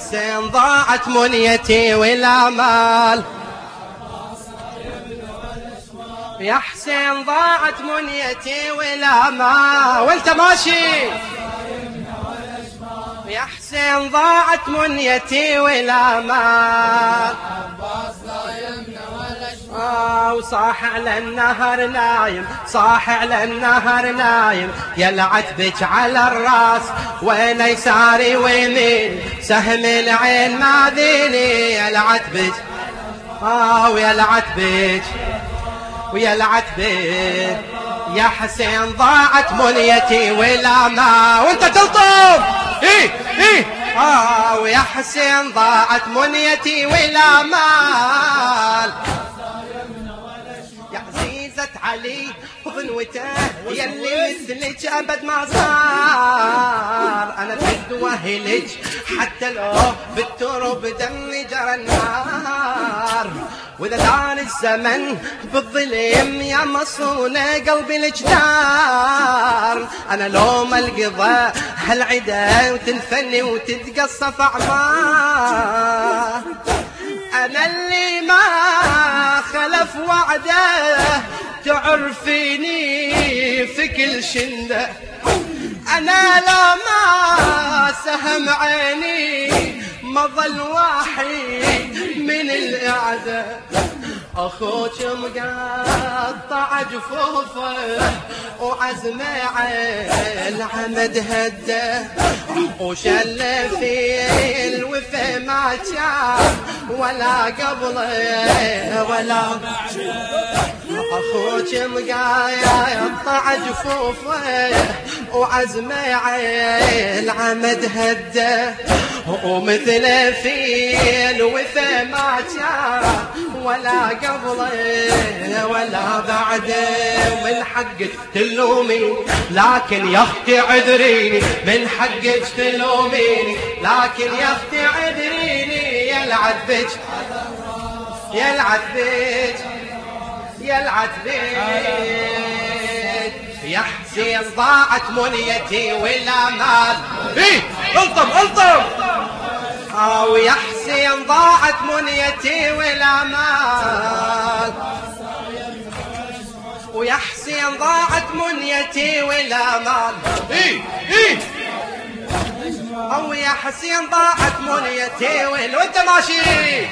حسين ضاعت منيتي والأمال. يا حسين ضاعت منيتي والأمال. وأنت ماشي. يا حسين ضاعت منيتي والأمال. آه وصاح على النهر نايم صاح على النهر نايم. يلعت بك على الرأس وين يساري ويمين؟ سهم العين ما ذيني. يلعت بك آه ويلعت بك ويلعت بك. يا حسين ضاعت منيتي ولا ما. وانت تلطم إيه إيه. آه ويا حسين ضاعت منيتي ولا مال. يا علي وبنوته يلي مثلك أبد ما صار أنا بد وهلك حتى لو بالترب دمي جرى النار. وإذا دار الزمن بالظلم يا مصونة قلبي الجدار أنا لو ما القضى هالعدا وتنفني وتتقصف اعمار أنا اللي ما خلف وعده تعرفيني في كل شنده أنا لو ما سهم عيني ما ظل واحد من الاعداء أخوك مقطع جفوفه وعزمه العمد هده وشل في الوفا ما كان ولا قبله ولا أخوك مقطع جفوفه وعزمه العمد هده ومثل في الوفا ما كان ولا قبله ولا بعده من حقك تلومي لكن يا أختي عذريني. من حقك تلوميني لكن يا أختي عذريني. يا العذبك يا العذبك يا العذبك يا حسين ضاعت منيتي ولا مال. إيه ألطم ألطم. أو يا حسين ضاعت منيتي ولا مال. ويا حسين ضاعت منيتي ولا مال. إيه إيه. أو يا حسين ضاعت منيتي ولا وأنت ماشي.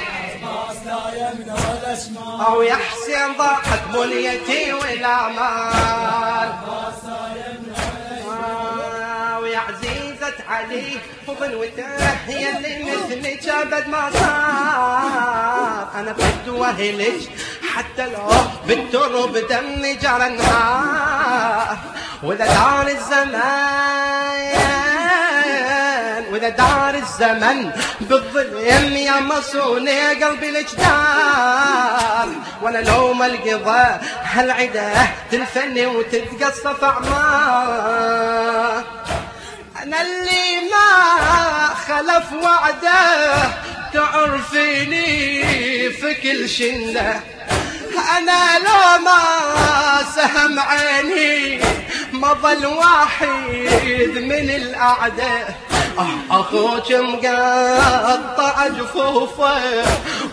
أو يا حسين ضاعت منيتي ولا مال. ويا عزيزة علي وبنوته يلي مثلك ابد ما صار. أنا بد وهلك حتى لو بالترب دمي جرى النهار. واذا دار الزمان. وإذا دار الزمن بالظلم يا مصوني قلبي الجدار وأنا لو ما القضى هالعدا تنفني وتتقصف اعمار أنا اللي ما خلف وعده تعرفيني في كل شنه أنا لو ما سهم عيني ما ظل واحد من الأعداء. أخوك مقطع جفوفه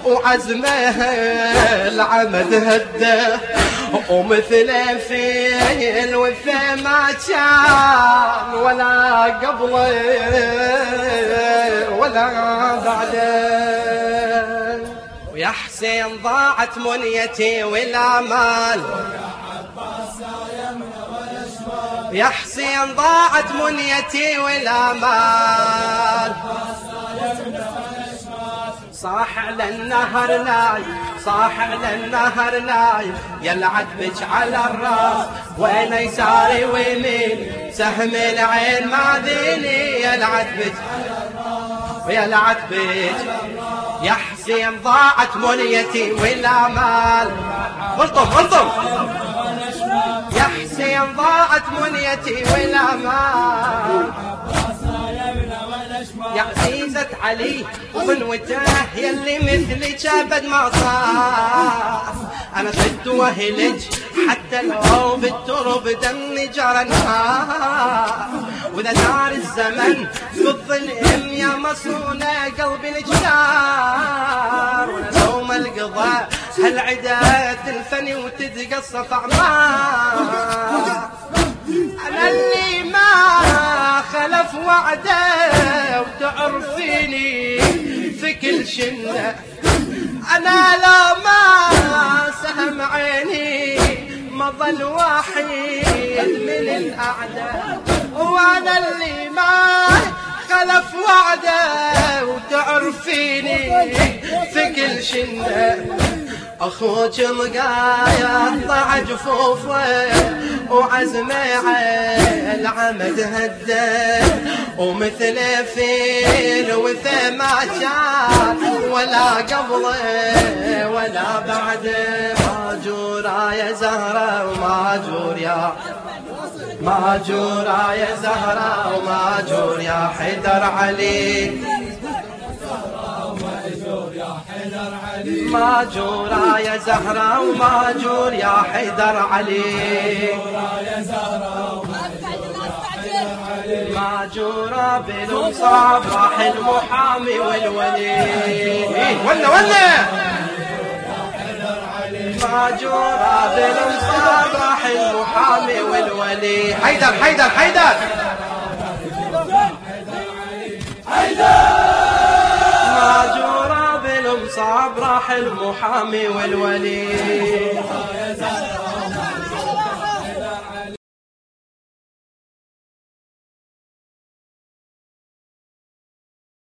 وعزمه العمد هده ومثله في الوفا ما كان ولا قبله ولا بعده. ويا حسين ضاعت منيتي والامال يا حسين ضاعت منيتي والامال صاح على النهر نايم صاح على النهر نايم. يلعب بك على الراس وين يساري ويمين؟ سهم العين ما ديني يلعب بك ويلعب بك يا حسين ضاعت منيتي والامال الطم الطم يا حسين ضاعت منيتي والامال يا عزيزة علي وبنوته يلي مثلك ابد ما صار أنا صدت وهلج حتى لو بالترب دمي جرى النهار وإذا دار الزمن بالظلم يا مصونة قلبي الجدار. ونوم القضاء هالعدا تلفني وتتقصف اعمار أنا اللي ما خلف وعده وتعرفيني في كل شنه أنا لا ما سهم عيني ما ظل وحيد من الأعداء. وأنا اللي ما خلف وعده وتعرفيني في كل شنه أخوك مقايا طلع جفوفه وعزمه على العمد هده ومثل فيل وثما كان ولا قبله ولا بعده ماجورا يا زهرة وماجور يا ماجورا يا زهرة وماجور يا حيدر علي. ماجورا يا زهرة وماجور يا حيدر علي. ماجورا بالمصاب راح المحامي والولي. ولا ولا ماجورا بالمصاب راح المحامي والولي. حيدر حيدر حيدر! بالمصاب راح المحامي والولي.